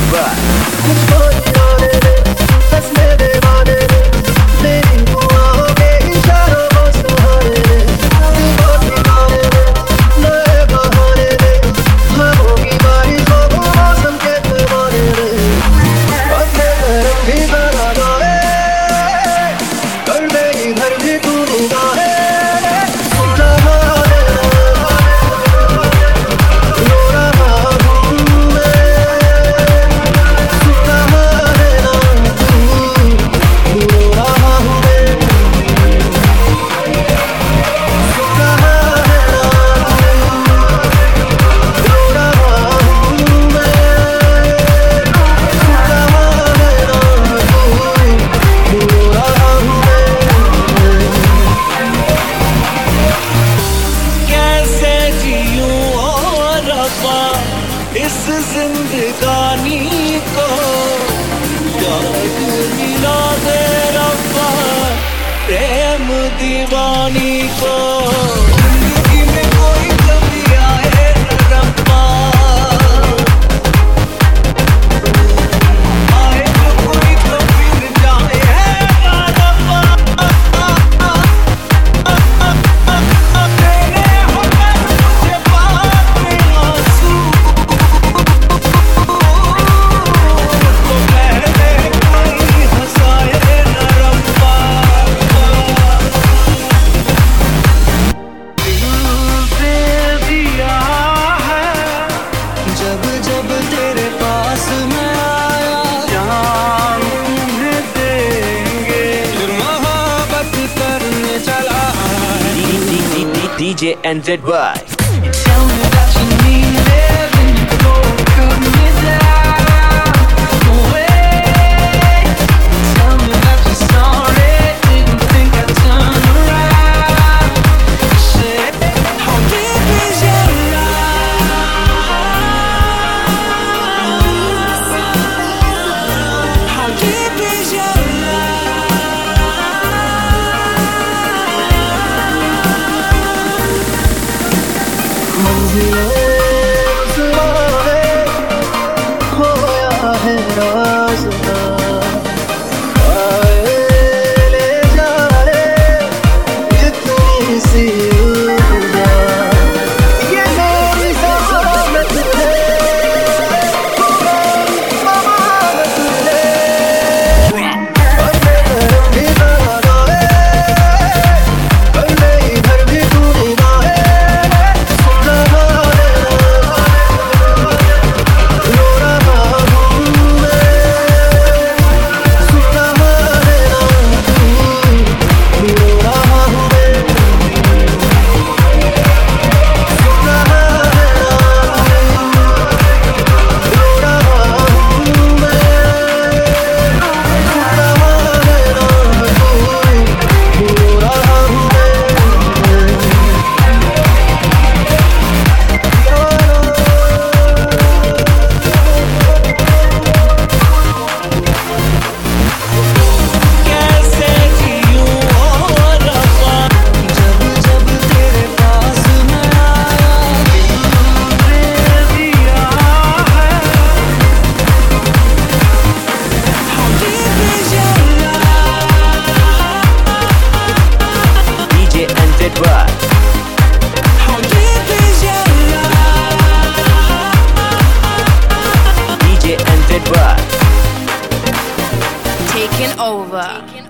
goodbye. Goodbye. वफा इस जिंदगानी को। याद मिला दे रफा प्रेम दीवानी को। DJ NZY. Over.